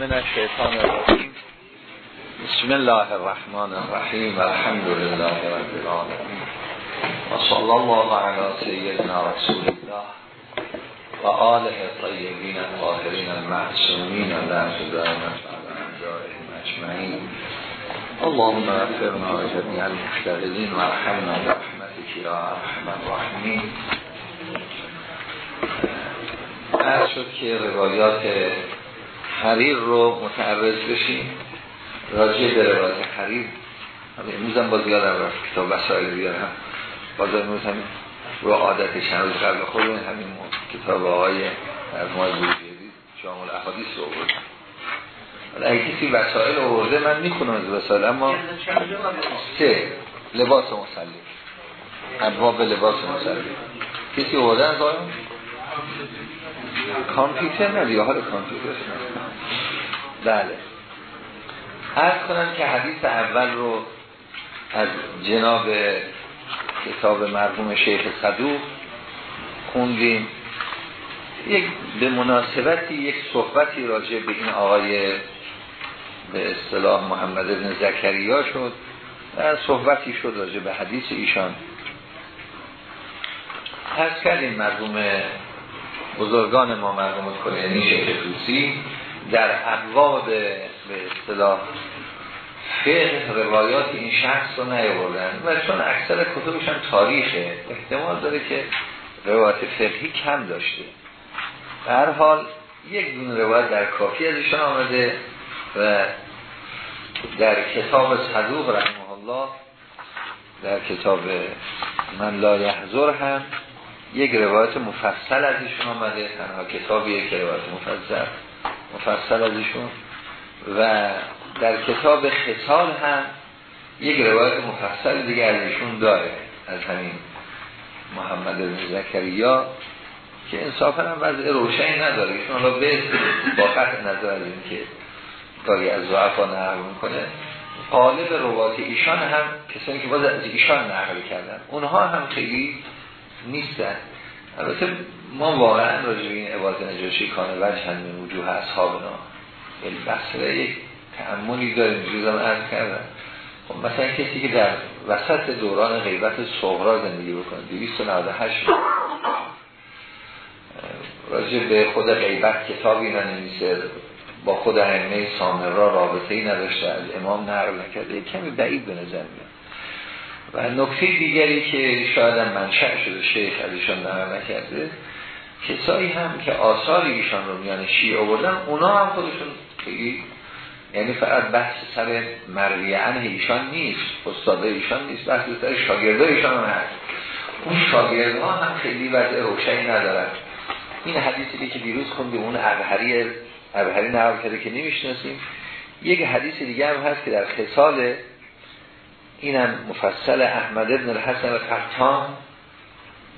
من الشیطان الرجیم. بسم الله الرحمن الرحیم. الحمد لله رب العالمین. و صلی الله علی سیدنا رسول الله و آله طیبین الطاهرین المعصومین و تدامت اجمعین اللهم اغفرنا جميع المشتغلین و ارحمنا برحمتك یا ارحم الراحمین. عرض شد که روایات حریر رو متعرض بشیم. راجع به روایات حریر امروز هم باز یادم رفت کتاب وسائل بیارم باز امروز همین رو عادت چند روز قبل خود همین کتاب آقای مرموم بوجیدی شامل احادیث رو بردم اگه کسی وسائل آورده من می‌خونم از وسائل اما سه لباس مسلی ابواب لباس مسلی کسی آورده از کامپیوتر ندیه حال کامپیوتر. بله. عرض کنم که حدیث اول رو از جناب کتاب مرحوم شیخ صدوق خوندیم. یک به مناسبتی یک صحبتی راجع به این آقای به اصطلاح محمد بن زکریا شد و صحبتی شد راجع به حدیث ایشان. هست کردیم مرحوم بزرگان ما مرحوم کلینی شیخ توسی در ابواب به اصطلاح فقه روایات این شخص رو نیاوردن و چون اکثر کتبشان تاریخه احتمال داره که روایت فقهی کم داشته. هر حال یک دون روایت در کافی از ایشان آمده و در کتاب صدوق رحمه الله در کتاب من لا یحضر هم یک روایت مفصل از ایشون آمده تنها کتابی که روایت مفصل مفصل از ایشون. و در کتاب خصال هم یک روایت مفصل دیگه از ایشون داره از همین محمد بن زکریا که انصافا هم وضع روشنی نداره. ایشون حالا به با قطع نظر از این که داری از ضعفا نقل می‌کنه. قالب روایت ایشان هم کسانی که باز از ایشان نقل کردن اونها هم خیلی نیستن. البته ما واقعا راجع به این عبادت نجاشی کانه وجه هم من وجوه اصحابنا یعنی بسره یک تعملی داریم. جوزم عرض کردن خب مثلا کسی که در وسط دوران غیبت صغرا زندگی بکنه 298 راجع به خود غیبت کتابی ننویسه با خود ائمه سامرا رابطه ای نداشته از امام نقل نکرده کمی بعید به نظر میاد. و نکته دیگری که شاید هم منشأ شده شیخ از ایشان نقل نکرده کسایی هم که آثار ایشان رو میان شیعه آوردن اونا هم خودشون خیلی یعنی فقط بحث سر مروی عنه ایشان نیست استاده ایشان نیست بحث سر شاگرده ایشان هم هست. اون شاگرده هم خیلی وضع روشنی ندارن. این حدیثی که دیروز خوندیم اون ابهری ابهری نقل کرده که نمی‌شناسیم یک حدیث دیگه هم هست که در خصال اینم مفصل احمد ابن الحسن قطان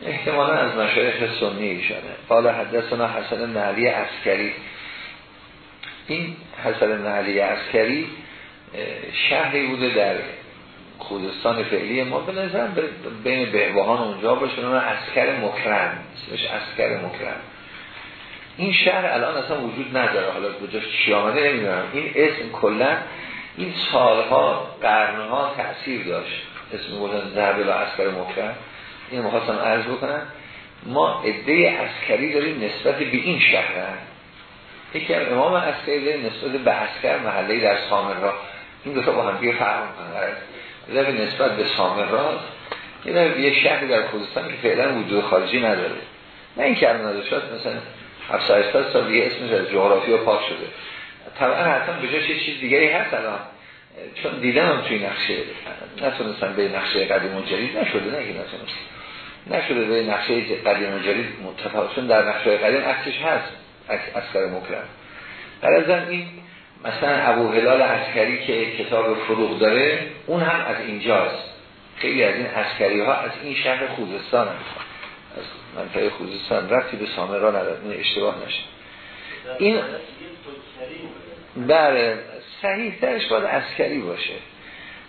احتمالا از مشایخ سنی ایشانه. قال حدثنا حسن بن عسکری. این حسن بن عسکری شهری بوده در خودستان فعلی ما. به نظر بین بهبهان اونجا باشه اون اسکر مکرم. اسمش اسکر مکرم. این شهر الان اصلا وجود نداره. حالا کجاش چی نمی‌دونم. این اسم کلا این سالها قرنها تأثیر داشت. اسم بودن ضربه و اسکر مکرم این مخواستم عرض بکنم. ما عده اسکری داریم نسبت به این شهر. هم. یکی از امام اسکری داریم نسبت به اسکر محله در سامرا این دو تا با هم دیگه فرق می‌کنه. به نسبت به سامرا یه یه شهر در خوزستان که فعلا وجود خارجی نداره. نه این که شد مثلا 780 سال دیگه اسمش از جغرافی و پاک شده. طبعا حتما به جاش چیز دیگری هست الان. چون دیدم هم توی نقشه. نتونستم به نقشه قدیم و جدید. نشده نه که نتونست نشده به نقشه قدیم و جدید متفاوت. چون در نقشه قدیم عکسش هست. اسکر مکرم در از این مثلا ابو هلال عسکری که کتاب فروغ داره اون هم از اینجاست خیلی از این عسکری ها از این شهر خوزستان هم. از منطقه خوزستان. رفتی به سامرا نداره. این اشتباه نشه. این بله صحیح ترش باید عسکری باشه.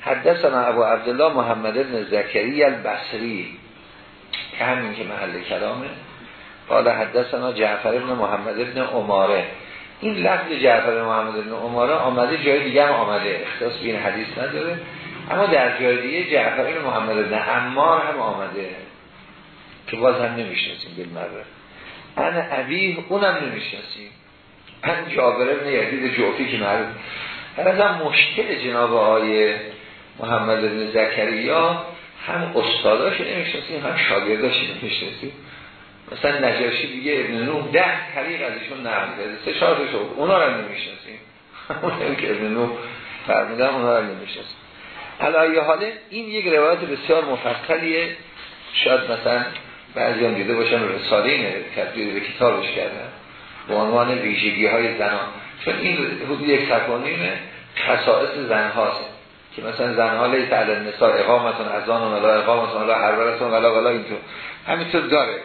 حدثنا ابو عبدالله محمد بن زکری البصری که همین که محل کلامه. قال حدثنا جعفر بن محمد بن عماره. این لفظ جعفر محمد بن عماره آمده جای دیگه هم آمده. اختصاص به این حدیث نداره. اما در جای دیگه جعفر بن محمد بن عمار هم آمده که باز هم نمی‌شناسیم بالمره. انا عبیه اونم نمی‌شناسیم. من جابر ابن یزید جوفی که معروف. هم مشکل جناب آقای محمد بن زکریا هم استاداش نمی‌شناسیم هم شاگرداش نمی‌شناسیم. مثلا نجاشی دیگه ابن نوح ده طریق از ایشون نقل کرده سه چهار تا اونا رو نمی‌شناسیم. اون که ابن نوح فرمودن اونا رو نمی‌شناسیم. علایه حاله این یک روایت بسیار مفصلیه. شاید مثلا بعضی هم دیده باشن رساله اینه تبدیل به کتابش کردن. به عنوان ویژگی های زنان. چون این حدود یک سکانینه خصائص زن هاست. که مثلا زن ها لیت علی النساء اقامتون از آن ولا اقامتون ولا حرورتون ولا ولا اینطور. همینطور داره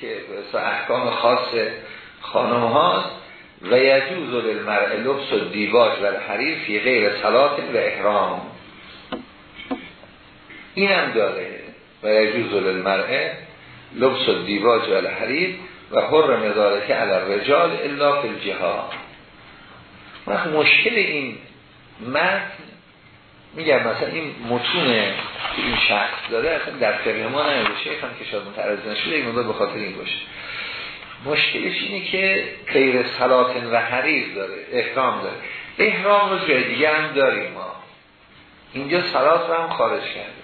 که احکام خاص خانم هاست. و یجوز للمرء لبس و دیواج و حریر فی غیر صلات و احرام. اینم داره. و یجوز للمرء لبس و دیواج و حریر و حر مدارکه علی رجال الا فی الجهاد. وقت مشکل این متن میگم مثلا این متون که این شخص داره اصلا در فقه ما نمیشه هم که شاید متعرض نشده این مدار به خاطر این باشه. مشکلش اینه که غیر سلاطن و حریر داره احرام داره. احرام رو جای دیگه هم داریم ما. اینجا سلات رو هم خارج کرده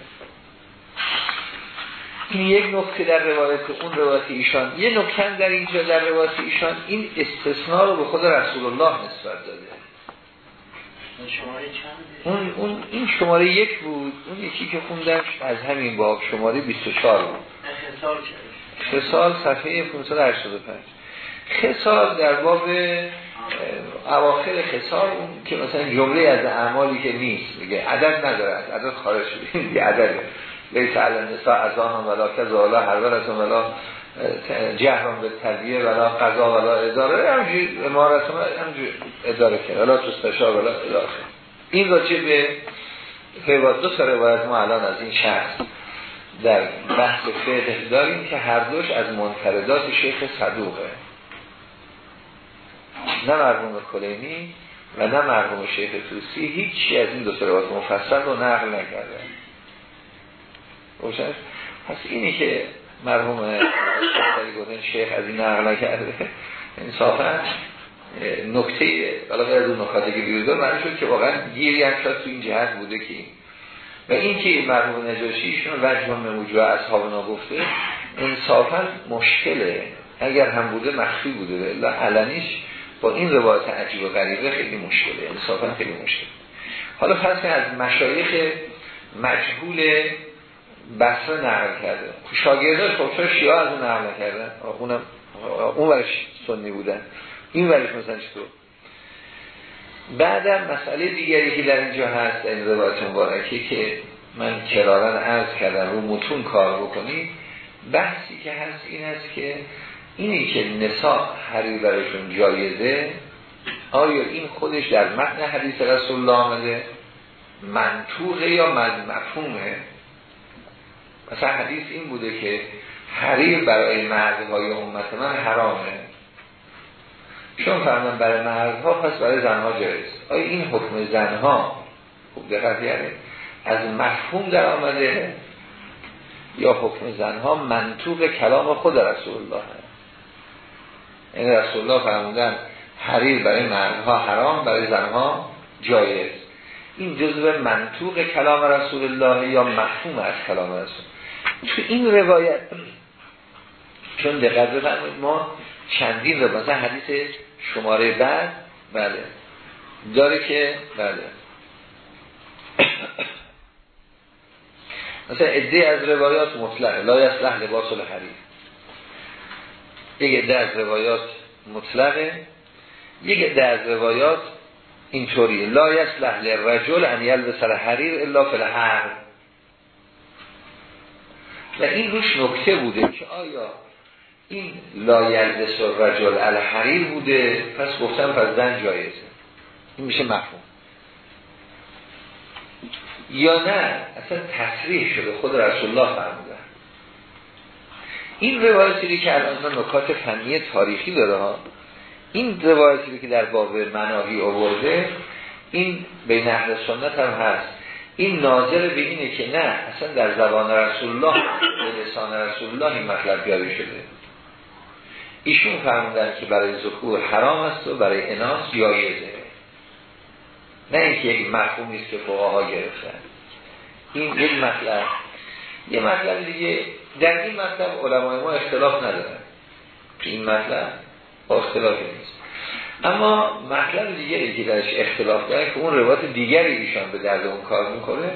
این یک نکته در روایت اون روایت ایشان یه نکته در اینجا در روایت ایشان این استثناء رو به خود رسول الله نسبت داده. اون, اون این شماره یک بود. اون یکی که خوندم از همین باب شماره 24 بود. خسال صفحه 585 خسال در باب اواخر خسال اون که مثلا جمله از اعمالی که نیست میگه عدد نداره عدد خارج شده یه عدده. لیس علی نساء از آن ولا کذا ولا از ولا جهران به تدیه ولا قضا ولا اداره. همجوری امارت همجوری اداره کرد ولا تستشا ولا اداره. این راجع به روایت دو تا روایت ما الان از این شخص در بحث فقه داریم که هر دوش از منفردات شیخ صدوقه. نه مرحوم کلینی و نه مرحوم شیخ توسی هیچی از این دو روایت مفصل رو نقل نکرده. روشن پس اینی که مرحوم گفتن شیخ از این نقل کرده انصافا نکته حالا غیر از اون نکاتی که بیرون داره شد که واقعا گیری هم شد تو این جهت بوده که و این که مرحوم نجاشیشون وجه موجوه اصحابنا گفته انصافا مشکله. اگر هم بوده مخفی بوده. الا علنیش با این روایت عجیب و غریبه خیلی مشکله. انصافا خیلی مشکل. حالا فرض از مشایخ مجهول بصره نقل کرده. شاگرداش خب شیعه از اون نقل کردن اونم اون ورش سنی بودن. این ورش مثلا چطور؟ بعدم مسئله دیگری که در اینجا هست این روایت که من کرارن عرض کردم رو متون کار بکنید بحثی که هست این است که اینی که نساء حریر برشون جایزه آیا این خودش در متن حدیث رسول الله آمده؟ منطوقه یا من مفهومه مثلا حدیث این بوده که حریر برای مردهای امت من حرامه. چون فرمان برای مردها پس برای زنها جایز. آیا این حکم زنها خوب دقت یعنی از مفهوم در آمده یا حکم زنها منطوق کلام خود رسول الله این یعنی رسول الله فرمودن حریر برای مردها حرام برای زنها جایز. این جزء منطوق کلام رسول الله یا مفهوم از کلام رسول؟ تو این روایت. چون دقت بفرمایید ما چندین رو مثلا حدیث شماره بعد بله. داره که بله. مثلا عده از روایات مطلقه. لا یصلح لباس الحریر یک عده از روایات مطلقه. یک عده از روایات اینطوری لا یصلح للرجل ان یلبس الحریر الا فی الحرب و این روش نکته بوده که آیا این لا یلبس الرجل الحریر بوده؟ پس گفتم پس زن جایزه. این میشه مفهوم. یا نه اصلا تصریح شده خود رسول الله فرمودن این روایتی که الان نکات فنی تاریخی داره ها این روایتی که در باب مناهی آورده این بین اهل سنت هم هست. این ناظر به اینه که نه اصلا در زبان رسول الله به لسان رسول الله این مطلب بیاری شده. ایشون فرمودن که برای ذکور حرام است و برای اناس جایزه. نه اینکه یک مفهومی است که فقها گرفتن. این یک مطلب. یه مطلب دیگه در این مطلب علمای ما اختلاف ندارن. این مطلب اختلافی نیست. اما مطلب دیگری که درش اختلاف داره که اون روایت دیگری ایشان به درد اون کار می‌کنه.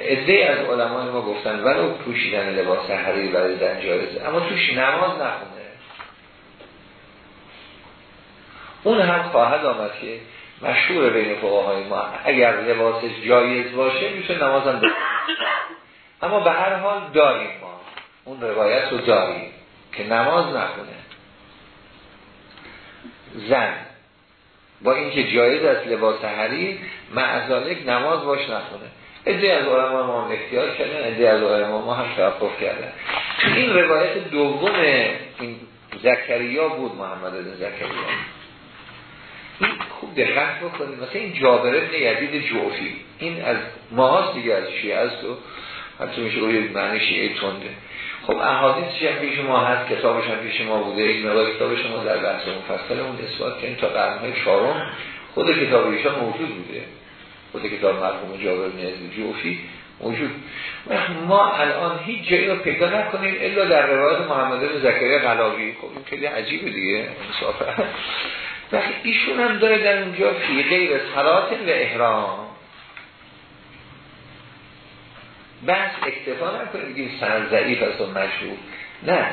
عده از علمای ما گفتن ولو پوشیدن لباس حریر برای زن جایزه اما توش نماز نخونه. اون هم خواهد آمد که مشهور بین فقهای ما اگر لباسش جایز باشه میشه نماز هم اما به هر حال داریم ما. اون روایت رو داریم که نماز نخونه. زن. با اینکه جایز از لباس حریر معذالک نماز باش نخونه. ادهی از علما ما هم اختیار کردن ادهی از علما ما هم توقف کردن. این روایت دوم این زکریا بود محمد بن زکریا. این خوب دقت بکنید مثلا این جابر ابن یزید جوفی. این از ماهاست دیگه از شیعه است و حتی میشه روی معنی شیعه تنده. خب احادیث هم پیش ما هست؟ کتابش هم پیش ما بوده این مقدار کتاب شما در بحث مفصل اون اثبات که این تا قرنهای چهارم خود کتاب ایشان موجود بوده. خود کتاب مرحوم جابر بن جوفی موجود. ما الان هیچ جایی رو پیدا نکنیم الا در روایت محمد بن زکریا قلاوی خب این خیلی عجیبه دیگه وقتی ایشون هم داره در اونجا فی غیر صلات و احرام. بس اکتفا نکنه بگیم سند ضعیف است و مشهور. نه.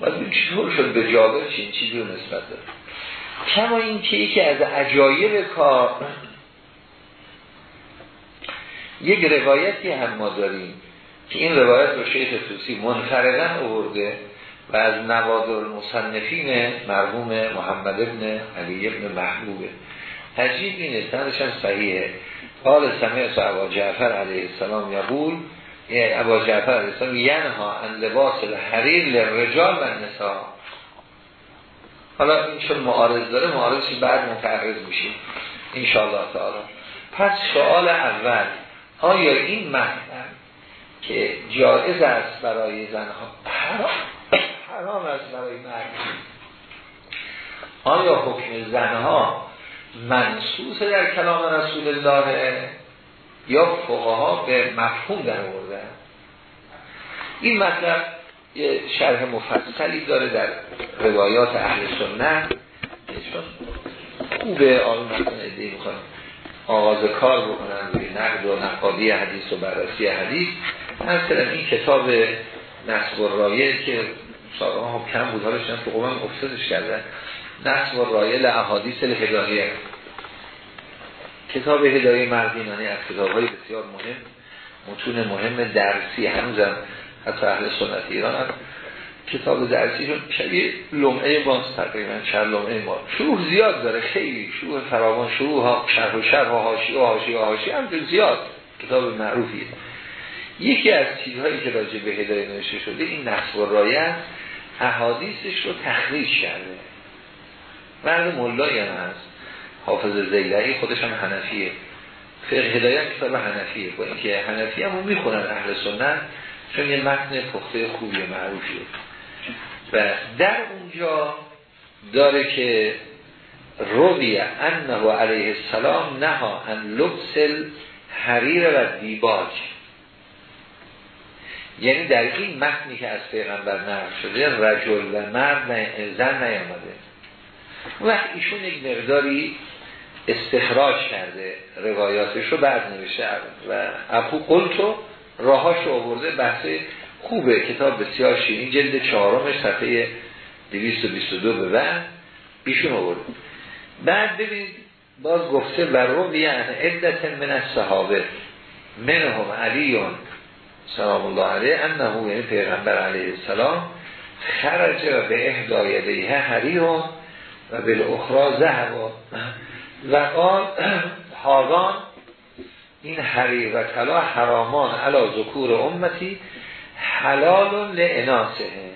باید چطور شد به جابر چین چیزی رو نسبت داره. کما این که یکی از عجایب کار یک روایتی هم ما داریم که این روایت رو شیخ توسی منفردن آورده و از نوادر مصنفین مرحوم محمد ابن علی ابن محبوبه. عجیب اینه سندش هم صحیحه. قال سمعت ابا جعفر علیه السلام یقول ابا جعفر علیه السلام ینها ان الحریر لرجال و نسا حالا این چون معارض داره معارضی بعد متعرض میشیم. انشاءالله تعالی. پس سوال اول آیا این مطلب که جایز است برای زنها حرام است برای مرد آیا حکم زنها منصوص در کلام رسول الله؟ یا فقها به مفهوم در آورده این مطلب یه شرح مفصلی داره در روایات اهل سنت. خوبه ادهی می‌خوان آغاز کار بکنن روی نقد و نقادی حدیث و بررسی حدیث. مثلا این کتاب نصب و رایه که سالها هم کم بود حالش تو قوم افتادش کردن. نصب و رایه لحادیث الهدایه. کتاب هدایه مردینانی از کتاب های بسیار مهم متون مهم درسی هنوزم حتی اهل سنت ایران هم کتاب درسی رو شبیه لمعه باز تقریبا چند لمعه ما. شروع زیاد داره خیلی شروع فراوان شروع ها شرح و شرح و هاشی و هاشی و هاشی هم زیاد کتاب معروفیه. یکی از چیزهایی که راجع به هدایه نوشته شده این نصب و رایت احادیثش رو تخریج کرده. مرد ملایی هم هست. حافظ زیلعی خودش هم حنفیه. فقه هدایت کتاب حنفیه. با اینکه حنفی هم می‌خونن اهل سنت چون یه متن پخته خوبی معروفیه. و در اونجا داره که روی انه علیه السلام نها ان لبس حریر و دیباج. یعنی در این متنی که از پیغمبر نقل شده رجل و مرد زن نیامده. وقت ایشون یک مقداری استخراج کرده روایاتش رو بعد نوشته و ابو قلتو راهاش رو آورده بحث خوبه کتاب بسیار شیرین جلد چهارمش صفحه 222 به بعد ایشون آورده. بعد ببینید باز گفته بر رو عدت من از صحابه منهم علیون سلام الله علیه انه یعنی پیغمبر علیه السلام خرج و به اهدایده حریون و به اخرى زهر و قال حاضان این حریر و طلا حرامان علا ذکور امتی حلال لعناسه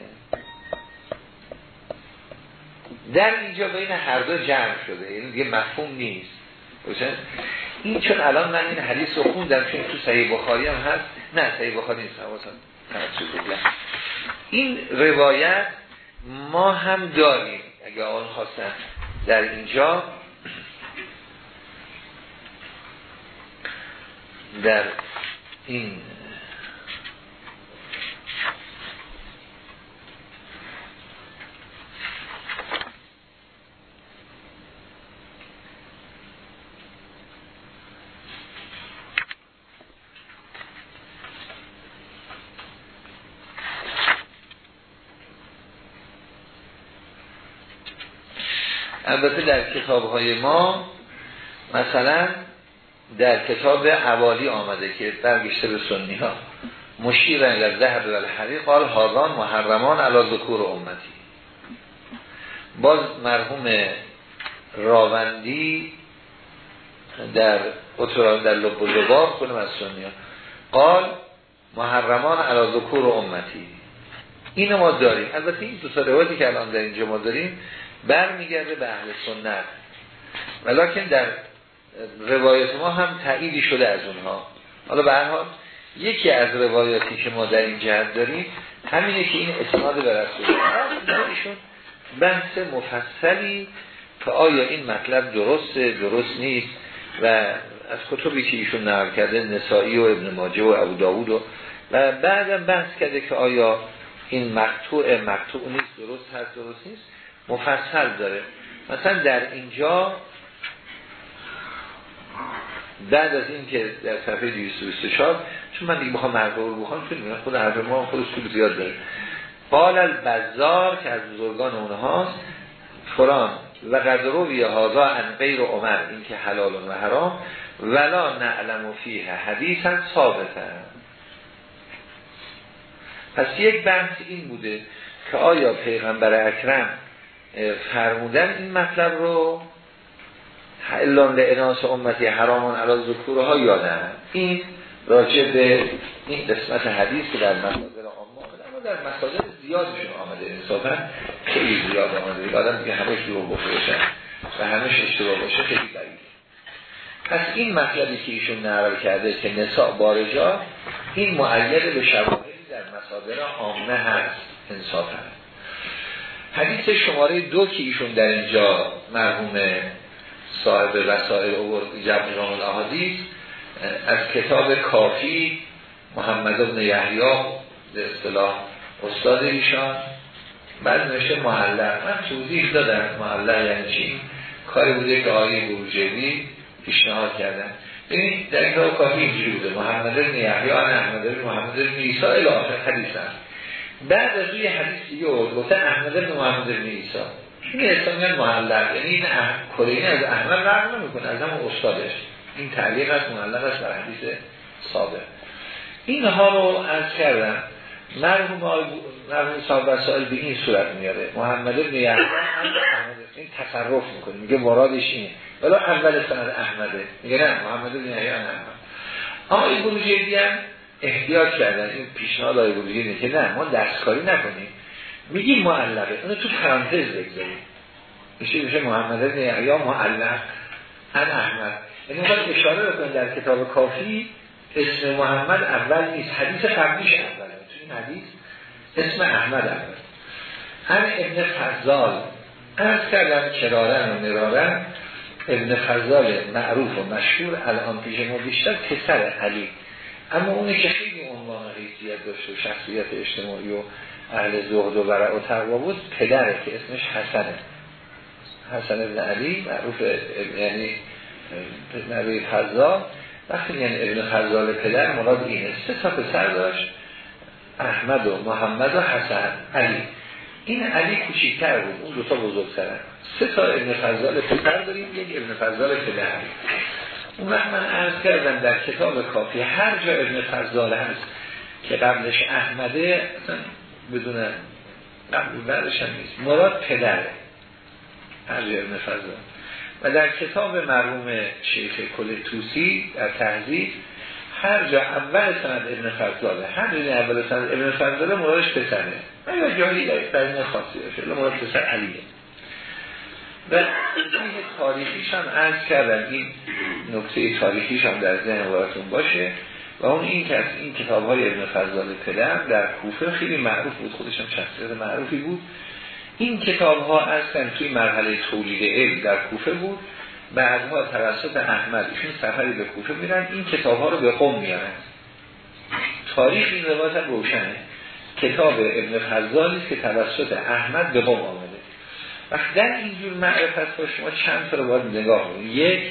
در اینجا بین هر دو جمع شده یعنی دیگه مفهوم نیست. این چون الان من این حدیث رو خوندم چون تو صحیح بخاری هم هست. نه صحیح بخاری نیست این روایت ما هم داریم. اگه آن خواستن. در اینجا در این البته در کتاب های ما مثلا در کتاب عوالی آمده که برگشته به سنی ها مشیر در ذهب و قال هاگان محرمان علا ذکور امتی. باز مرحوم راوندی در اتران در لب و لباب کنم از سنی ها قال محرمان علا ذکور امتی. اینو ما داریم. البته این دو روایتی که الان در اینجا ما داریم برمیگرده به اهل سنت. ولیکن در روایت ما هم تاییدی شده از اونها. حالا به هر حال یکی از روایاتی که ما در این جهت داریم همینه که این اسناد به رسول ایشون بحث مفصلی که آیا این مطلب درسته درست نیست و از کتبی که ایشون نقل کرده نسائی و ابن ماجه و ابو داود و, و بعدم بحث کرده که آیا این مقتوع مقتوع نیست درست هست درست نیست. مفصل داره. مثلا در اینجا بعد از این که در صفحه 224 چون من دیگه بخوام مرفوع رو بخوام چون خود حرف ما خود اصول زیاد داره. قال البزار که از بزرگان اونهاست فران و قدرو روی هادا ان غیر عمر این که حلال و حرام ولا نعلم فیه حدیثا ثابتا پس یک بحث این بوده که آیا پیغمبر اکرم فرمودن این مطلب رو حلان لعناس امتی حرامان علا ذکورها یا نه این راجع به این قسمت حدیث که در مصادر عامه آمده اما در مصادر زیادشون آمده. انصافا خیلی زیاد آمده. آدم که همه شروع باشن و همه اشتباه باشه خیلی برید پس این مطلبی که ایشون نقل کرده که نساء بارجا این معید به شواهدی در مصادر عامه هست انصافا. حدیث شماره دو که ایشون در اینجا مرحوم صاحب وسائل رام الاحادیث از کتاب کافی محمد ابن یحیی به اصطلاح استاد ایشان بعد نوشته محله. من توضیح دادم. محله یعنی چی؟ کاری بوده که آقای بروجردی پیشنهاد کردن. ببینید در کتاب کافی اینجوری بوده. محمد ابن یحیی احمد ابن محمد ابن عیسی الی آخر حدیث بعد از روی حدیث دیگه گفته احمد بن محمد بن عیسی. این اسلامی معلق یعنی این کلینی از احمد نقل نمی‌کنه از همون استادش. این تعلیق از معلق است بر حدیث سابق. اینها رو از کردم. مرحوم مرحوم صاحب وسائل به این صورت میاره. محمد بن یحیی این تصرف می‌کنه میگه مرادش اینه. ولی اول سند احمده. میگه نه محمد بن یحیی احمد. اما این هم احتیاط کردن. این پیشنهاد های اینه که نه ما دستکاری نکنیم. میگیم معلقه. اونو تو پرانتز بگذاریم. میشه میشه محمد بن یا معلق. ان احمد. یعنی باید اشاره بکنیم در کتاب کافی اسم محمد اول نیست. حدیث قبلیش اوله. تو این حدیث اسم احمد اول هم ابن فضال. از کردم کرارن و نرارن ابن فضال معروف و مشهور. الان پیش ما بیشتر پسر علی. اما اونی که خیلی عنوان حیثیت داشت و شخصیت اجتماعی و اهل زهد و برع و تقوا بود پدره که اسمش حسنه. حسن ابن علی معروف یعنی نبی فضال وقتی یعنی ابن فضال پدر مراد اینه. سه تا پسر داشت احمد و محمد و حسن. علی. این علی کوچیکتر بود. اون دوتا بزرگترن. سه تا ابن فضال پدر داریم یک ابن فضال پدر. اون وقت من عرض کردم در کتاب کافی هر جا ابن فضال هست که قبلش احمده بدون قبل بعدش هم نیست. مراد پدره هر جا ابن فضال. و در کتاب مرحوم شیخ کل توسی در تحضیب هر جا اول سند ابن فضاله هر جا اول سند ابن فضاله مرادش پسره. و یا جایی در این خاصی مراد پسر علیه. و تاریخیش هم عرض کردن این نکته تاریخیش هم در ذهن بارتون باشه. و اون این که از این کتاب های ابن فضال پدر در کوفه خیلی معروف بود خودش هم شخصیت معروفی بود. این کتاب ها اصلا توی مرحله تولید علم در کوفه بود. بعدها توسط احمد ایشون سفری به کوفه میرن. این کتاب ها رو به قوم میارن تاریخ این روایت روشنه. کتاب ابن فضالی که توسط احمد به قوم آمده وقت در اینجور معرفت با شما چند تا رو باید نگاه کنید. یک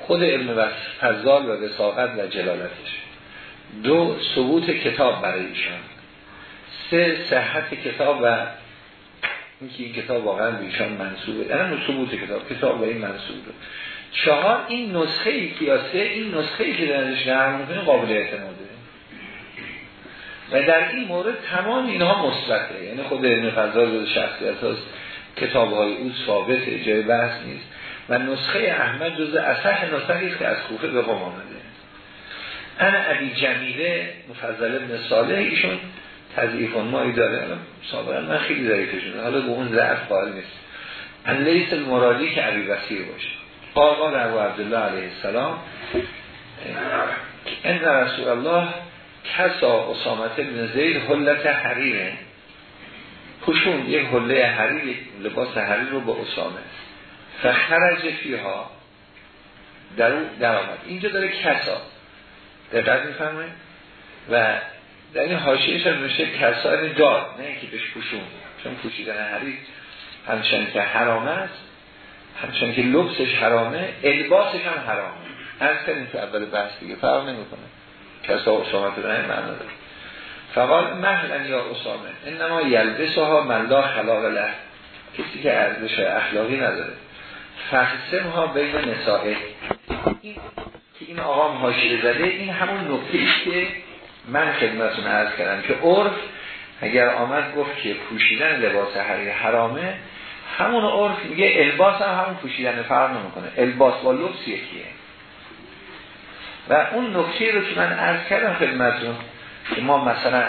خود ابن فضال و وساقت و جلالتش. دو ثبوت کتاب برای ایشان. سه صحت کتاب و اینکه این کتاب واقعا به ایشان منصوبه. یعنی ثبوت کتاب. کتاب و این منصوبه. چهار این نسخه ای که این نسخه ای که درش نرم قابل اعتماده. و در این مورد تمام اینها مثبته. یعنی خود ابن فضال شخصیت هست کتاب های او ثابته جای بحث نیست. و نسخه احمد جز اصح نسخه است که از کوفه به قم آمده. انا عبی جمیله مفضل ابن صالح ایشون تضعیف مایی داره. سابقا من خیلی ضعیفشون حالا به اون ضعف قائل نیست. ان لیس المرادی که عبی وسیر باشه. قال در عبدالله علیه السلام ان رسول الله کسا اسامت ابن زید حلت حریره. پوشون یک حله حریر لباس حریر رو به اسامه. فخرج فیها. در اون در آمد اینجا داره کسا. دقیق می‌فهمه و در این حاشیهش هم نوشته کسا این داد نه اینکه بهش پوشون چون پوشیدن حریر همچنان که حرامه است همچنان که لبسش حرامه الباسش هم حرامه. از کنیم تو اول بحث دیگه فرق نمی‌کنه. کسا اسامه داره معنا داره. فقال مهلا یا اسامه انما یلبسه ها لا خلاق له کسی که ارزش اخلاقی نداره. فقسم ها بین نسائه. که این آقا حاشیه زده این همون نکته است که من خدمتون عرض کردم که عرف اگر آمد گفت که پوشیدن لباس حریر حرامه همون عرف میگه الباس هم همون پوشیدن فرق نمی‌کنه. الباس با لبس یکیه. و اون نکته رو که من عرض کردم خدمتون که ما مثلا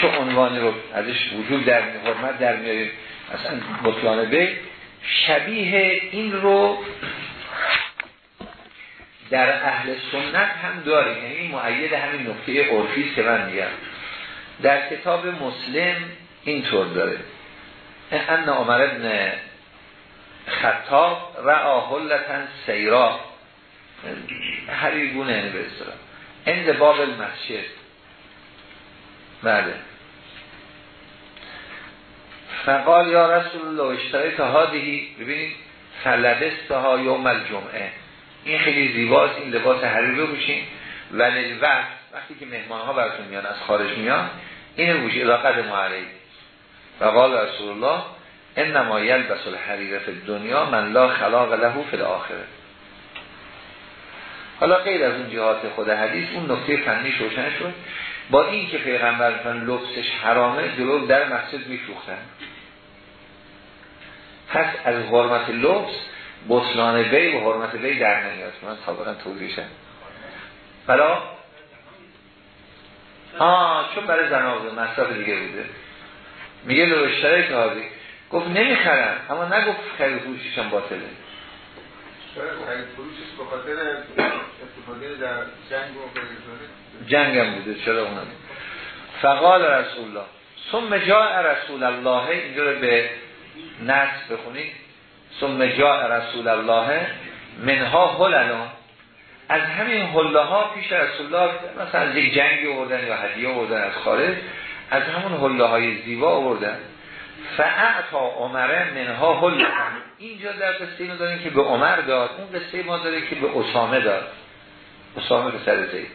چه عنوانی رو ازش وجود در حرمت در میاریم مثلا بطلان به شبیه این رو در اهل سنت هم داریم. یعنی این معید همین نقطه عرفی که من میگم. در کتاب مسلم اینطور داره. ان عمر ابن خطاب رعا حلتن سیرا. حریبونه یعنی به اصطلاح. اند باب المسجد. بله. فقال یا رسول الله اشتری تا هادهی ببینید فلبست ها یوم الجمعه. این خیلی زیباست این لباس حریر رو بشین ولی وقت وقتی که مهمان ها براتون میان از خارج میان این بوشی اضاقت معلی و قال رسول الله انما یلبس الحریر فی دنیا من لا خلاق له فی الاخره. حالا غیر از اون جهات خود حدیث اون نکته فنی روشن شد با این که پیغمبر لبسش حرامه جلو در مسجد میفروختن. پس از حرمت لبس بطلان بی و حرمت بی در نمیاد. من سابقا توضیحشم بلا آه چون برای زنازه مصرف دیگه بوده. میگه لو اشترک نازی گفت نمی‌خرم. اما نگفت خرید فروشیشم باطله. استفاده در جنگ و جنگم بوده چرا اونم؟ فقال رسول الله ثم جاء رسول الله. اینجا رو به نصف بخونید. ثم جاء رسول الله. منها هلنا از همین هله ها پیش رسول الله مثلا از یک جنگی آوردن یا هدیه آوردن از خارج از همون هله های زیبا آوردن. فعطا عمره منها هله اینجا در قصه اینو داریم که به عمر داد اون قصه ما داره که به اسامه داد. اسامه به سر زید.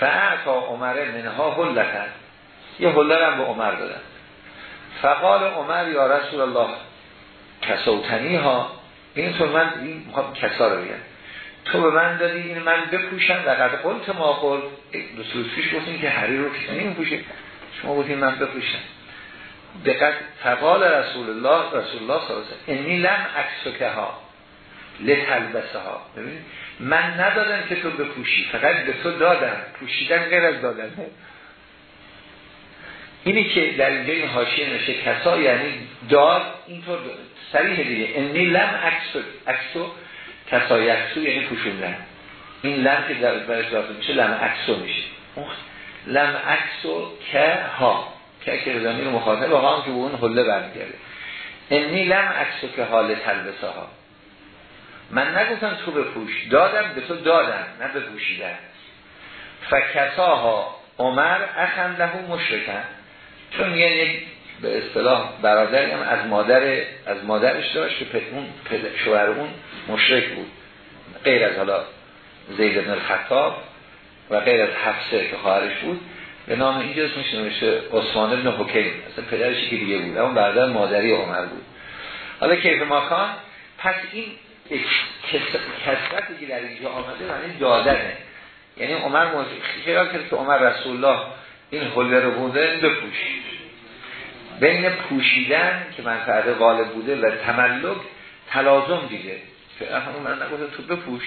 فعطا عمره منها هله یه هله هم به عمر دادن. فقال عمر یا رسول الله کسوتنی ها این تو من این کسا رو بگن تو به من دادی این من بپوشم. و قد قلت ما قول دو پیش گفتیم که حریر رو کسی نمی شما گفتیم من بپوشم. دقت فقال رسول الله رسول الله صلی الله علیه اینی لم که ها لتلبسه ها من ندادم که تو بپوشی فقط به تو دادم. پوشیدن غیر از دادن اینی که در اینجا این حاشیه نشه کسا یعنی داد اینطور سریح دیگه. انی لم اکسو اکسو کسا یکسو یعنی پوشوندن. این لم که در برش داخل میشه لم اکسو میشه. لم اکسو که ها. که که زمین مخاطب ها هم که به اون حله برمیگرده. انی لم اکسو که حال تلبسه ها من نگفتم تو بپوش. دادم به تو دادم نه بپوشیدن فکساها. عمر اخن له مشرکن. چون یه به اصطلاح برادری هم از مادر از مادرش داشت که اون شوهر اون مشرک بود. غیر از حالا زید بن الخطاب و غیر از حفصه که خواهرش بود. به نام اینجا اسمش نوشته عثمان بن حکیم. اصلا پدرش که دیگه بود. اما برادر مادری عمر بود. حالا کیف ماکان؟ پس این کسرتی که در اینجا آمده یعنی دادنه. یعنی عمر خیال کرد که عمر رسول الله این حله رو بوده بپوش. بین پوشیدن که منفعه غالب بوده و تملک تلازم دیگه. که من نگفتم تو بپوش.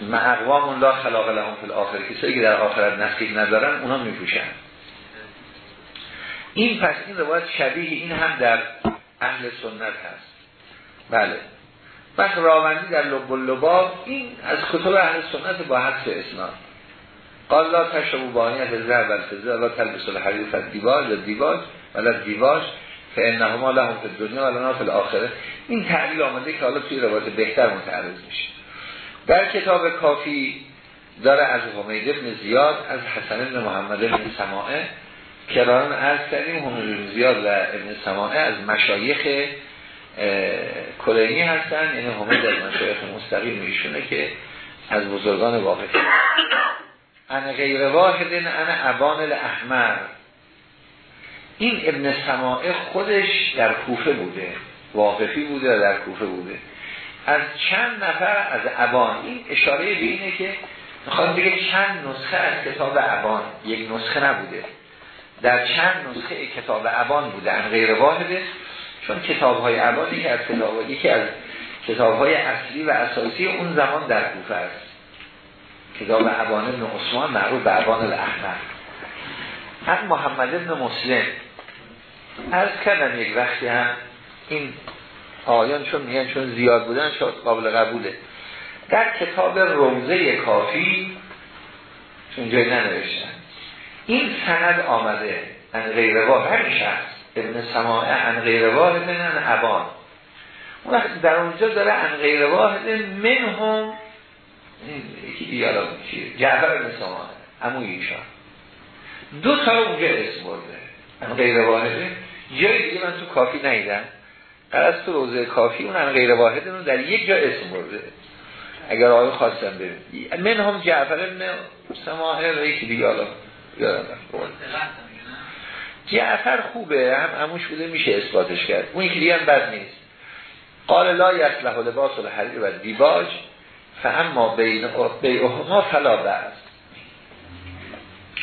ما اقوام لا خلاق لهم فی الاخر کسایی که در آخرت نصیب ندارن اونا میپوشن این پس این روایت شبیه این هم در اهل سنت هست. بله. وقت راوندی در لب لباب این از کتب اهل سنت با حدث اسناد. قال لا تشربو بانی از زهر و الفزه لا تلبس الحریر فد دیواج و دیواج ولا دیواج که انهما لهم فی دنیا و لنا فی الاخره این تعلیل آمده که حالا توی روایت بهتر متعرض میشه. در کتاب کافی داره از حمید ابن زیاد از حسن ابن محمد ابن سماعه کران از کردیم حمید ابن زیاد و ابن سماعه از مشایخ کلینی هستن. یعنی حمید از مشایخ مستقیم میشونه که از بزرگان واقعی ان غیر واحد ان ابان الاحمر. این ابن سماعه خودش در کوفه بوده واقفی بوده در کوفه بوده. از چند نفر از ابان این اشاره به که می‌خواد بگه چند نسخه از کتاب ابان یک نسخه نبوده. در چند نسخه کتاب ابان بوده. غیر واحده. چون کتاب های ابان یکی از کتاب یکی از کتاب های اصلی و اساسی اون زمان در کوفه است. کتاب ابان ابن عثمان معروف به ابان الاحمر. هم محمد ابن مسلم. عرض کردم یک وقتی هم این آیان چون میگن چون زیاد بودن شاید قابل قبوله. در کتاب روزه کافی چون جای ننوشتن. این سند آمده ان غیر واحد شخص ابن سماعه ان غیر واحد من ابان اون وقت در اونجا داره ان غیر واحد من هم یکی دیالا چیه؟ جعفر ابن سماعه همون ایشان. دو تا اونجا اسم برده ان غیر واحده جای دیگه من تو کافی نیدم قرص تو روزه کافی اون غیر واحد اون در یک جا اسم برده. اگر آقای خواستم ببین من هم جعفر ابن سماهر و یکی دیگه حالا. یادم جعفر خوبه هم هموش بوده میشه اثباتش کرد. اون یکی دیگه هم بد نیست. قال لا یصلح لباس الحریر و دیباج فاما بین بیعهما فلا بعض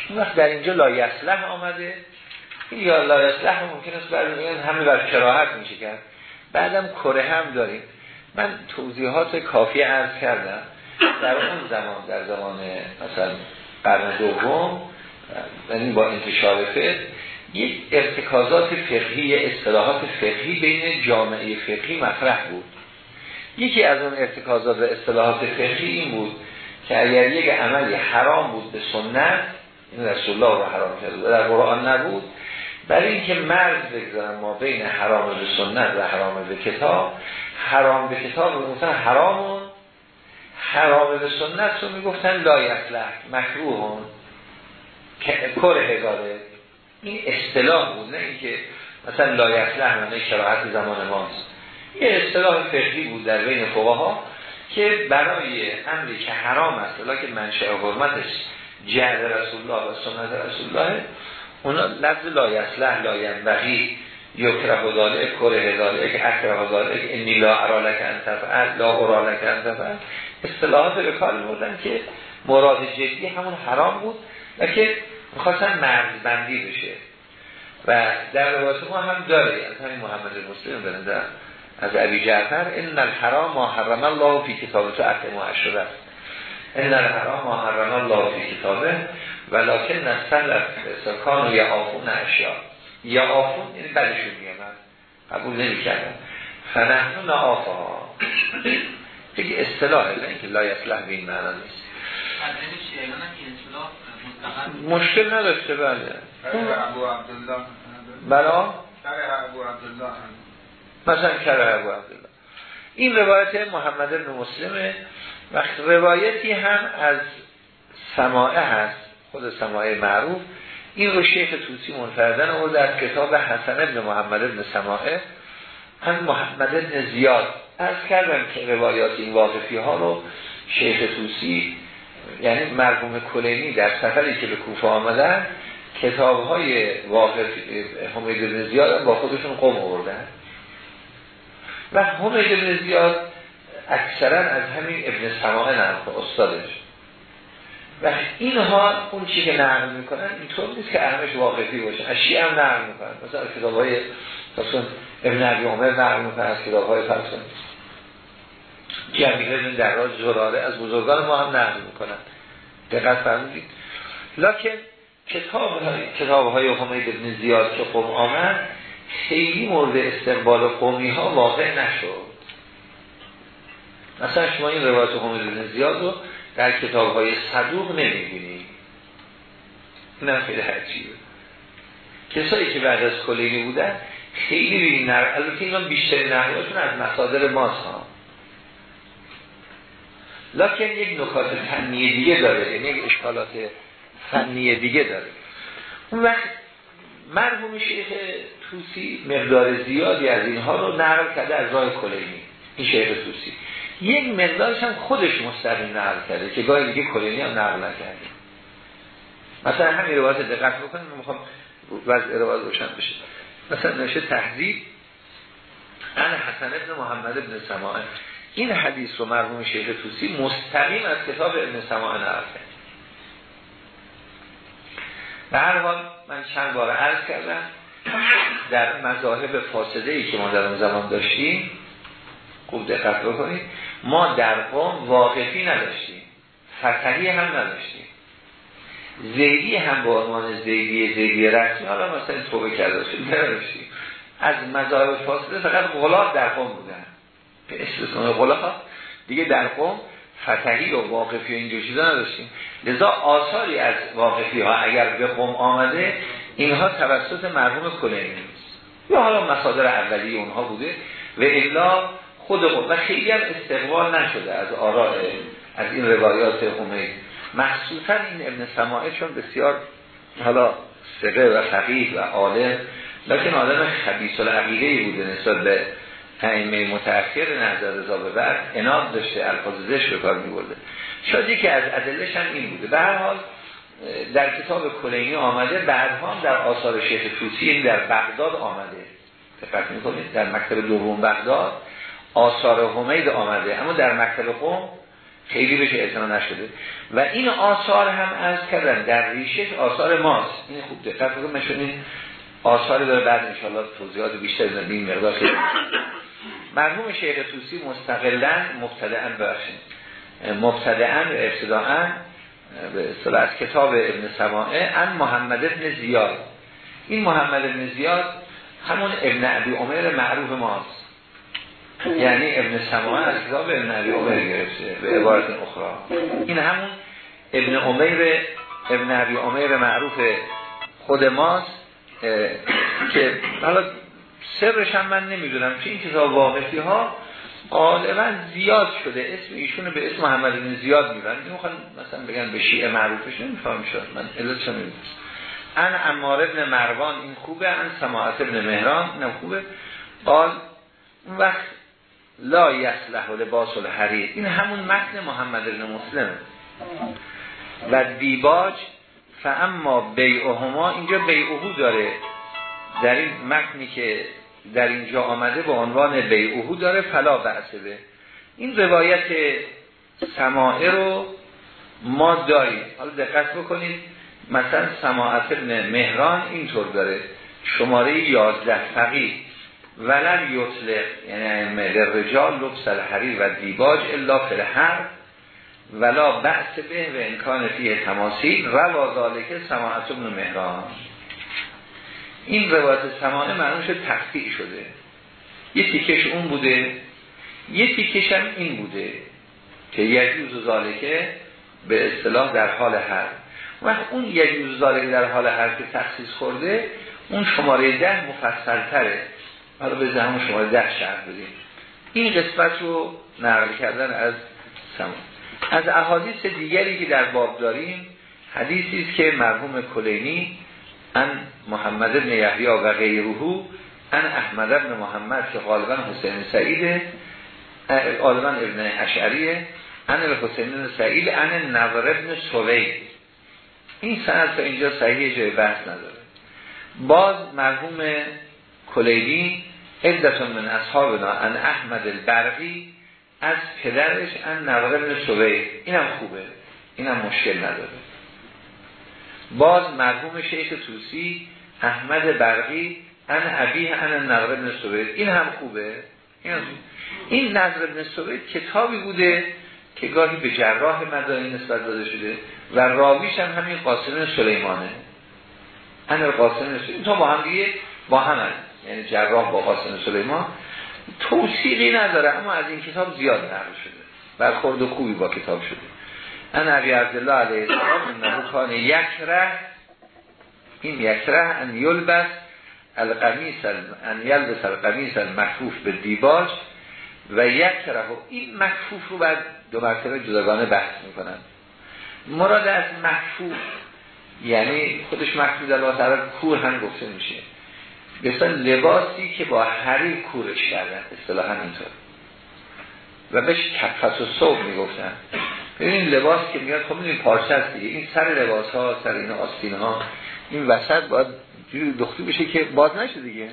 اون وقت در اینجا لا یصلح آمده. یا لا یصلح ممکن است برای همه بر کراهت میشه کرد بعدم کره هم داریم. من توضیحات کافی عرض کردم. در اون زمان در زمان مثلا قرن دوم یعنی با انتشار فقه یک ارتکازات فقهی اصطلاحات فقهی بین جامعه فقهی مطرح بود. یکی از اون ارتکازات و اصطلاحات فقهی این بود که اگر یک عملی حرام بود به سنت این رسول الله رو حرام کرده در قرآن نبود. برای اینکه مرد بگذارن ما بین حرام به سنت و حرام به کتاب حرام به کتاب رو گفتن حرامون حرام به سنت رو می‌گفتن لایفلح مکروهون کره هزاره این اصطلاح بود نه اینکه مثلا لایفلح معنی شراحت زمان ماست. یه اصطلاح فقهی بود در بین فقها که برای امری که حرام است که منشأ حرمتش جهد رسول الله و سنت رسول الله اونا لفظ لا یصلح لا ینبغی یکره ذالک کره ذالک اکره ذالک انی لا ارالک ان لا ارالک ان اصطلاحات به کار بردن که مراد جدی همون حرام بود و که می‌خواستن مرز بندی بشه. و در روایت ما هم داره از همین محمد مسلم نظر از ابی جعفر ان الحرام ما حرم الله فی کتاب تو احکام است. ان الحرام ما حرم الله فی کتابه ولکن نسل سکان یا آفون اشیا یا آفون این بدشون میامد قبول نمی کردن فنحنو نعافه ها دیگه اصطلاحه نه اینکه لا یصلح به این معنا نیست. مشکل نداشته بله. بلا؟ مثلا کره ابو عبدالله. این روایت محمد بن مسلمه. و روایتی هم از سماعه هست. خود سماعه معروف. این رو شیخ توسی منفردن و در کتاب حسن ابن محمد ابن سماعه هم محمد ابن زیاد از کردم که روایات این واقفی ها رو شیخ توسی یعنی مرحوم کلینی در سفری که به کوفه آمدن کتاب های واقف حمید ابن زیاد با خودشون قم آوردن. و حمید ابن زیاد اکثرا از همین ابن سماعه نقل استادش. و اینها اون چی که نقل می‌کنن اینطور نیست که اهمش واقعی باشه از هم نقل می‌کنن. مثلا کتاب های ابن عبی عمر نقل می‌کنن از کتاب های فرسون جمیله در راج زراره از بزرگان ما هم نقل می‌کنن. دقت فرمودید. لکن کتاب های, کتاب های حمید ابن زیاد که قوم آمد خیلی مورد استقبال قومی ها واقع نشد. مثلا شما این روایت حمید ابن زیاد رو در کتاب های صدوق نمی‌بینید نه خیلی عجیبه. کسایی که بعد از کلینی بودن خیلی بینید نر... البته اینا بیشتر نقلاتون از مصادر ماست ها. لکن یک نکات فنی دیگه داره یعنی یک اشکالات فنی دیگه داره. اون وقت مرحوم شیخ توسی مقدار زیادی از اینها رو نقل کرده از راه کلینی این شیخ توسی. یک مقدارش هم خودش مستقیم نقل کرده که گاهی دیگه کلینی هم نقل نکرده. مثلا همین روایت دقت بکنیم می‌خوام وضع روایت روشن بشه. مثلا نشه تحضیب ان حسن ابن محمد ابن سماعه. این حدیث رو مرحوم شیخ توسی مستقیم از کتاب ابن سماعه نقل کرد. به هر حال من چند بار عرض کردم در مذاهب فاسده ای که ما در اون زمان داشتیم خوب دقت بکنید ما در قوم واقفی نداشتیم. فتحی هم نداشتیم. زیدی هم با عنوان زیدی زیدی رسمی حالا مثلا توبه کرده شد نداشتیم از مذاهب فاسده فقط غلاب در قوم بودن. به استثناء غلاب دیگه در قوم فتحی و واقفی و اینجور چیزا نداشتیم. لذا آثاری از واقفی ها اگر به قوم آمده اینها توسط مرحوم کلینی یا حالا مصادر اولی اونها بوده. و الا خود و خیلی هم استقبال نشده از آراء از این روایات حمید. مخصوصا این ابن سماعه چون بسیار حالا سقه و فقیه و عالم لیکن آدم خبیص العقیده بوده نسبت به ائمه متأخر نظر رضا به بعد اناد داشته الفاظ زش به کار می‌برده. شاید که از ادلش هم این بوده. به هر حال در کتاب کلینی آمده بعدها در آثار شیخ توسی این در بغداد آمده. دقت می‌کنید؟ در مکتب دوم بغداد آثار حمید آمده. اما در مکتب قوم خیلی بهش اعتنا نشده. و این آثار هم از کردن در ریشش آثار ماست. این خوب دقت کنید من آثار داره بعد انشاءالله توضیحات بیشتر در این مقدار خیلی مرحوم شیخ توسی مستقلا مبتدعا بخشید مبتدعا و ابتداعا به از کتاب ابن سماعه ان محمد ابن زیاد. این محمد ابن زیاد همون ابن عبی عمر معروف ماست. یعنی ابن سماعه از کتاب ابن عبی عمر گرفته به عبارت اخرى این همون ابن عمر ابن عبی عمر معروف خود ماست که حالا سرش هم من نمی‌دونم چه این کتاب واقعی ها غالبا زیاد شده. اسم ایشون به اسم محمد بن زیاد می‌برن. می‌خوان مثلا بگن به شیعه معروفش نمیفهم شد من علتش نمی‌دونم ان امار ابن مروان این خوبه. ان سماعت ابن مهران این خوبه. قال وقت لا یصلح لباس الحریر. این همون متن محمد بن مسلم. و دیباج فاما بیعهما اینجا بیعهو داره. در این متنی که در اینجا آمده به عنوان بیعهو داره فلا بعثه این روایت سماعه رو ما داریم. حالا دقت بکنید مثلا سماعت مهران اینطور داره. شماره 11 فقیه. ولن یطلق یعنی رجال لبس الحریر و دیباج الا فی هر ولا بحث به و امکان فیه تماسی روا ذالکه سماعت ابن مهران. این روایت سماعه معنوش تقطیع شده. یه تیکش اون بوده یه تیکش هم این بوده که یجوز ذالکه به اصطلاح در حال هر وقت اون یجوز ذالکه در حال هر که تخصیص خورده اون شماره ده مفصل تره حالا به زمان شماره ده شهر بدیم این قسمت رو نقل کردن از سمان از احادیث دیگری که در باب داریم حدیثی است که مرحوم کلینی ان محمد بن یحیی و غیرهو ان احمد بن محمد که غالبا حسین سعید غالبا ابن اشعریه ان حسین بن سعید ان نظر ابن سوید. این سند تا اینجا صحیح جای بحث نداره. باز مرحوم کلیدی عدتون من اصحابنا ان احمد البرقی از پدرش ان نظر ابن سوید اینم خوبه اینم مشکل نداره. باز مرحوم شیخ توسی احمد برقی ان عبیه ان نظر ابن این هم خوبه. این, هم این نظر ابن سوید کتابی بوده که گاهی به جراح مدانی نسبت داده شده و راویش هم همین قاسم سلیمانه. ان قاسم سلیمان تا با هم دیگه با هم یعنی جراح با قاسم سلیمان توصیقی نداره اما از این کتاب زیاد نقل شده. برخورد خوبی با کتاب شده. ان عبی عبدالله علیه السلام انه کان یکره این یکره ان یلبس القمیس ان یلبس القمیس المکفوف به دیباج و یکره این مکفوف رو بعد دو مرتبه جداگانه بحث می‌کنن. مراد از مکفوف یعنی خودش مکفوف در واقع کور هم گفته میشه. بسیار لباسی که با حریر کورش کردن. اصطلاحا اینطور. و بهش کفت و صوب می‌گفتن. ببینید لباس که میاد خب می‌دونید پارچه هست دیگه. این سر لباس ها سر این آستین ها این وسط باید دختی بشه که باز نشه دیگه.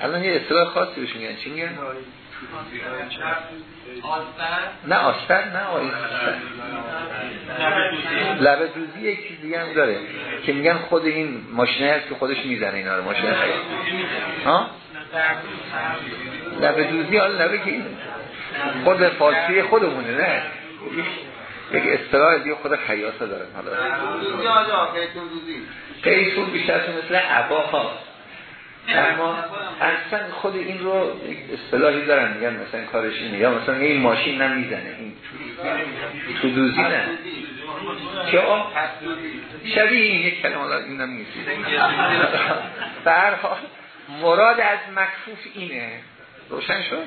الان یه اصطلاح خاصی بشه میگن. چی میگن؟ نه آستر نه آستر لبه دوزی یک چیز دیگه هم داره که میگن خود این ماشینه هست که خودش می‌زنه اینا رو ماشینه هست ها؟ لبه دوزی حالا لبه که این خود فارسی خودمونه نه؟ یک اصطلاح دیگه خود خیاسه داره حالا. قیسون بیشتر مثل عبا ها اما اصلا خود این رو اصطلاحی دارن میگن مثلا کارش اینه یا مثلا این ماشین نمی‌زنه این تو دوزی نه. که آن شبیه این یک کلمه این نمیزید برحال مراد از مکفوف اینه. روشن شد؟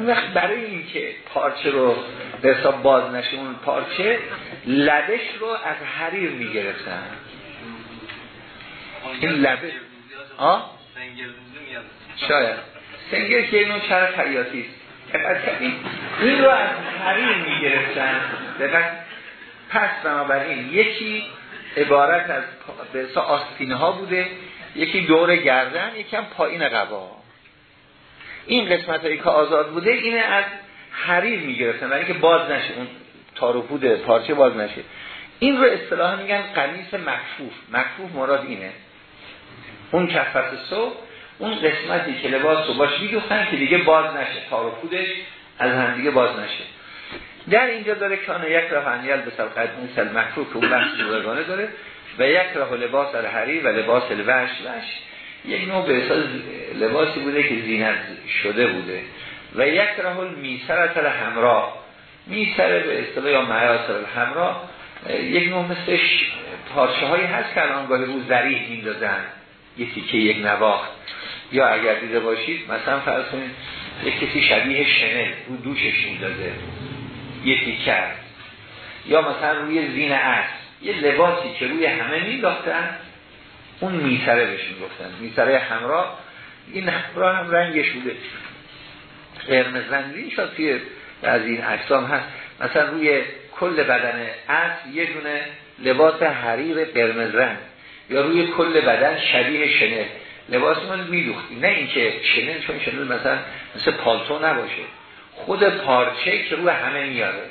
وقت برای این که پارچه رو به حساب باز نشه اون پارچه لبش رو از حریر می‌گرفتن. این لبه آه؟ شاید سنگر که اینو چرا خیاطی این رو از حریر می‌گرفتن پس بنابراین یکی عبارت از به آستینه ها بوده یکی دور گردن یکی هم پایین قبا این قسمت هایی که آزاد بوده اینه از حریر می‌گرفتن برای که باز نشه اون تاروپود پارچه باز نشه این رو اصطلاح میگن قمیس مکفوف مکفوف مراد اینه اون کفت صبح اون قسمتی که لباس رو باش میدوختن که دیگه باز نشه تاروپودش از هم دیگه باز نشه. در اینجا داره که آن یک راه انیل به سبقت سل مکفوف که اون بحث داره. و یک راه لباس حریر و لباس الوش وش یک نوع به احساس لباسی بوده که زینت شده بوده. و یک راه میسرت همراه میسر به اصطلاح یا معیاسر همراه یک نوع مثل پارچه هایی هست که الان گاهی رو زریح میندازن. یکی که یک نواخت. یا اگر دیده باشید مثلا فرض کنید یک کسی شبیه شنل رو دوشش میندازه. یکی کرد یا مثلا روی زین است یه لباسی که روی همه مینداختن اون میسره بهش می‌گفتن. میسره همراه. این همراه هم رنگش بوده. قرمز رنگی شد از این اجسام هست. مثلا روی کل بدن اصل یه دونه لباس حریر قرمز رنگ. یا روی کل بدن شبیه شنل. لباس من میدوختی نه اینکه شنل چون شنل مثلا مثل پالتو نباشه. خود پارچه که روی همه میاره.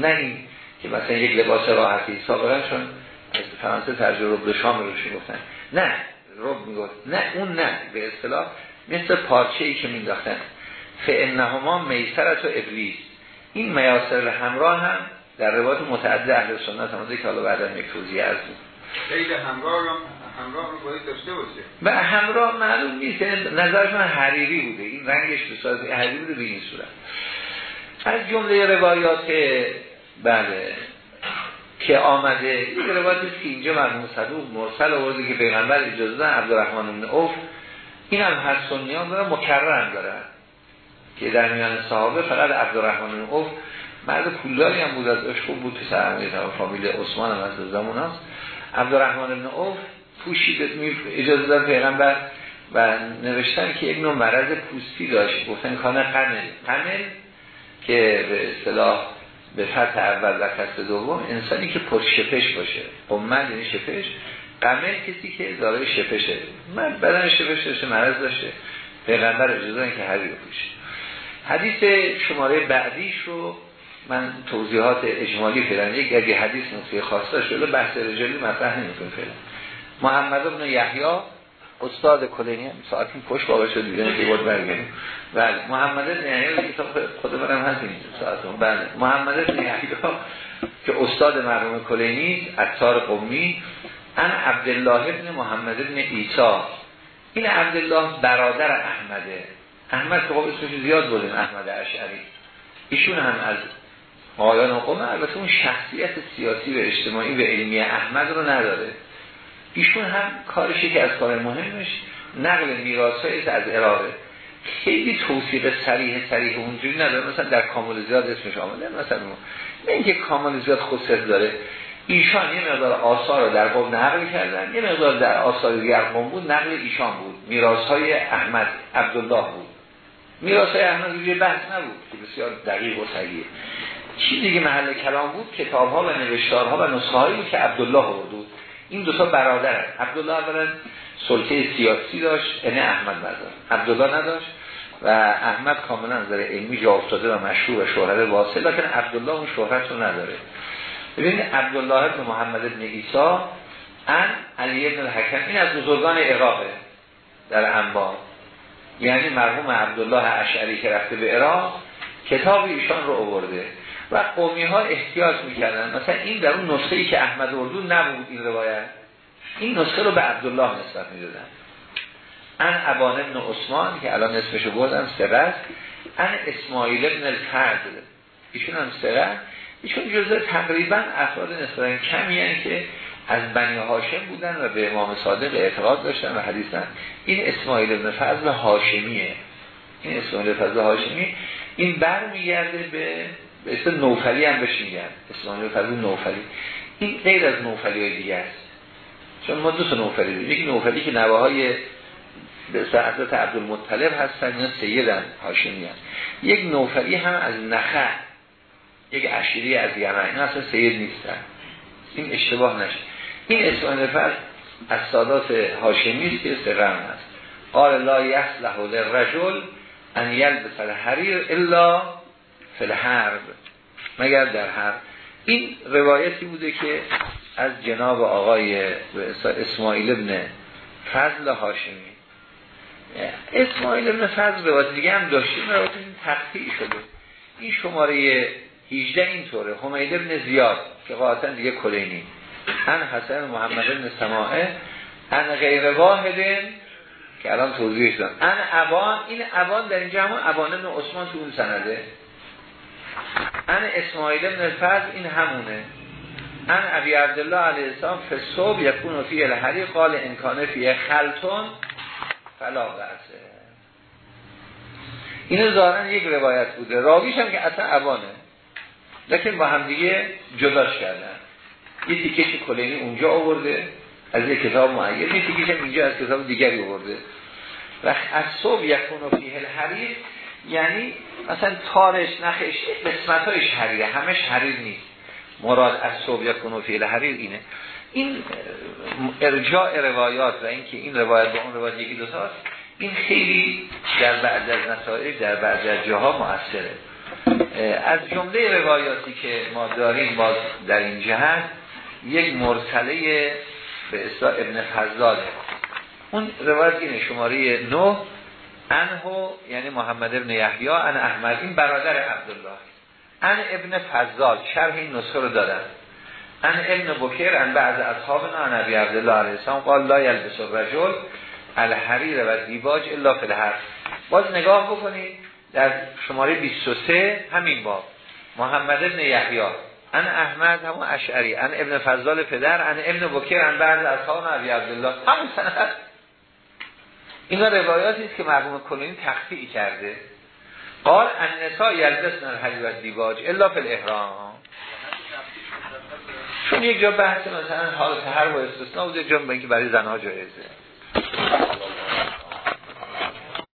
نه این که مثلا یک لباس راحتی. سابقا چون فرانسه ترجمه رو به شام روش می‌گفتن نه رب می‌گفت. نه اون نه. به اصطلاح مثل پارچه ای که مینداختن فانهما میسرت و ابلیس. این میاسر همراه هم در روایت متعدد اهل سنت هم که حالا بعدا یک توضیح از خیلی همراه هم همراه رو باید داشته باشه. و همراه معلوم نیست نظرش من حریری بوده. این رنگش به حریری بوده به این صورت. از جمله روایات بله. که آمده. این روایت که اینجا مرحوم صدوق مرسل آورده که پیغمبر اجازه دادن عبدالرحمن بن عوف. این هم هر سنیان داره مکرر دارن. که در میان صحابه فقط عبدالرحمن بن عوف مرد پولداری هم بود از عشق بود تو سرمیه فامیل عثمان هم از زمان هست عبدالرحمن بن عوف پوشید اجازه داد پیغمبر و نوشتن که یک نوع مرض پوستی داشت. گفتن کانه قمل. قمل که به اصطلاح به فتح اول و کسب دوم انسانی که پر شپش باشه. قمل یعنی شپش. قمل کسی که دارای شپشه من بدن شپش داشته مرض داشته. پیغمبر اجازه که هری بپوشه حدیث شماره بعدیش رو من توضیحات اجمالی فعلا یک اگه حدیث نقطه خواسته شده بحث رجالی مطرح نمی‌کنه فعلا. محمد ابن یحیی استاد کلینی هم ساعتی پشت بابا شد دیگه که بود برگردیم. بله محمد ابن یحیی خود منم هست این ساعتون بله محمد ابن یحیی که استاد مرحوم کلینی عطار قومی ان عبدالله ابن محمد ابن ایسا این عبدالله برادر احمده. احمد که خب اسمش زیاد بودیم احمد اشعری. ایشون هم از آیان قوم البته اون شخصیت سیاسی و اجتماعی و علمی احمد رو نداره. ایشون هم کارشی که از کار مهمش نقل میراث از عراقه خیلی توصیق سریح سریح اونجوری نداره. مثلا در کامل زیاد اسمش آمده مثلا نه اینکه کامل زیاد خود داره. ایشان یه مقدار آثار رو در قوم نقل کردن یه مقدار در آثار دیگر بود نقل ایشان بود. میراث های احمد عبدالله بود. میراث های احمد روی بحث نبود که بسیار دقیق و صحیح چیزی که محل کلام بود؟ کتاب ها و نوشتارها و نسخه هایی که عبدالله بود. این دوتا برادرن. عبدالله اولا سلطه سیاسی داشت یعنی احمد نداشت عبدالله نداشت و احمد کاملا نظر علمی جا افتاده و مشهور و شهرت واصل لیکن عبدالله اون شهرت رو نداره. ببینید عبدالله ابن محمد ابن ایسا ان علی ابن الحکم این از بزرگان عراقه در انبار. یعنی مرحوم عبدالله اشعری که رفته به عراق کتاب ایشان رو آورده. و قومی ها احتیاط می‌کردن. مثلا این در اون نسخه ای که احمد اردو نبود این روایت این نسخه رو به عبدالله نسبت می‌دادن. ان ابان ابن عثمان که الان اسمشو بردم سقه ان اسماعیل ابن الفرد ایشون هم سقه ایشون جزء تقریبا افراد نسبتا کمی که از بنی هاشم بودن و به امام صادق اعتقاد داشتن و حدیثن این اسماعیل ابن فضل هاشمیه. این اسماعیل فضل هاشمی این برمیگرده به به اسم نوفلی هم بهش میگن. اسماعیل فضل نوفلی. این غیر از نوفلی های دیگه است. چون ما دو نوفلی داریم. یک نوفلی که نواهای به حضرت عبدالمطلب هستن یا سیدن هاشمی هست. یک نوفلی هم از نخه یک عشیری از یمن. این اصلا سید نیستن. این اشتباه نشه. این اسماعیل فضل از سادات هاشمی است که سقم هست قال لا یصلح للرجل ان یلبس الحریر الا فی الحرب مگر در حرب این روایتی بوده که از جناب آقای اسماعیل ابن فضل هاشمی. اسماعیل ابن فضل روایت دیگه هم داشتیم روایت این تقطیع شده. این شماره 18 اینطوره. حمید ابن زیاد که قاطعا دیگه کلینی. ان حسن محمد ابن سماعه ان غیر واحد که الان توضیح شدن ان ابان این ابان در اینجا همون ابان ابن عثمان تو اون سنده. ان اسماعیل ابن الفضل این همونه. ان ابی عبدالله علیه السلام فصوب یکون فی الحری قال انکانه فی خلطون فلا برسه اینو دارن یک روایت بوده. راویش هم که اصلا عوانه. لیکن با هم دیگه جداش کردن. یه تیکش کلینی اونجا آورده از یک کتاب معین. یه تیکش هم اینجا از کتاب دیگری آورده. و از صبح یکون فی الحریر یعنی مثلا تارش نخش قسمت هایش حریره همش حریر نیست. مراد از صبح یا کنوفیل حریر اینه. این ارجاع روایات و اینکه این روایت با اون روایت یکی دوتاست این خیلی در بعد از مسائل در بعد از جاها مؤثره. از جمله روایاتی که ما داریم باز در این جهت یک مرسله به اصلاح ابن فضاله. اون روایت اینه شماره 9 انهو یعنی محمد ابن یحیی ان احمد. این برادر عبدالله. ان ابن فضال شرح این نسخه رو دادن. ان ابن بکر ان بعض اصحابنا نبی عبدالله علیه السلام. قال لا یلبس الرجل الحریر و دیباج الا فی الحر. باز نگاه بکنید در شماره 23 همین باب. محمد ابن یحیی. ان احمد همون اشعری. ان ابن فضال پدر ان ابن بکر ان بعض اصحاب نبی عبدالله. همون سند. اینا روایاتی است که مرحوم کنونی تخفیعی کرده. قال ان نساء یلبسن الحریر و دیباج الا فی الاحرام. چون یک جا بحث مثلا حالت هر و استثناء بوده جا که برای زنها جایزه.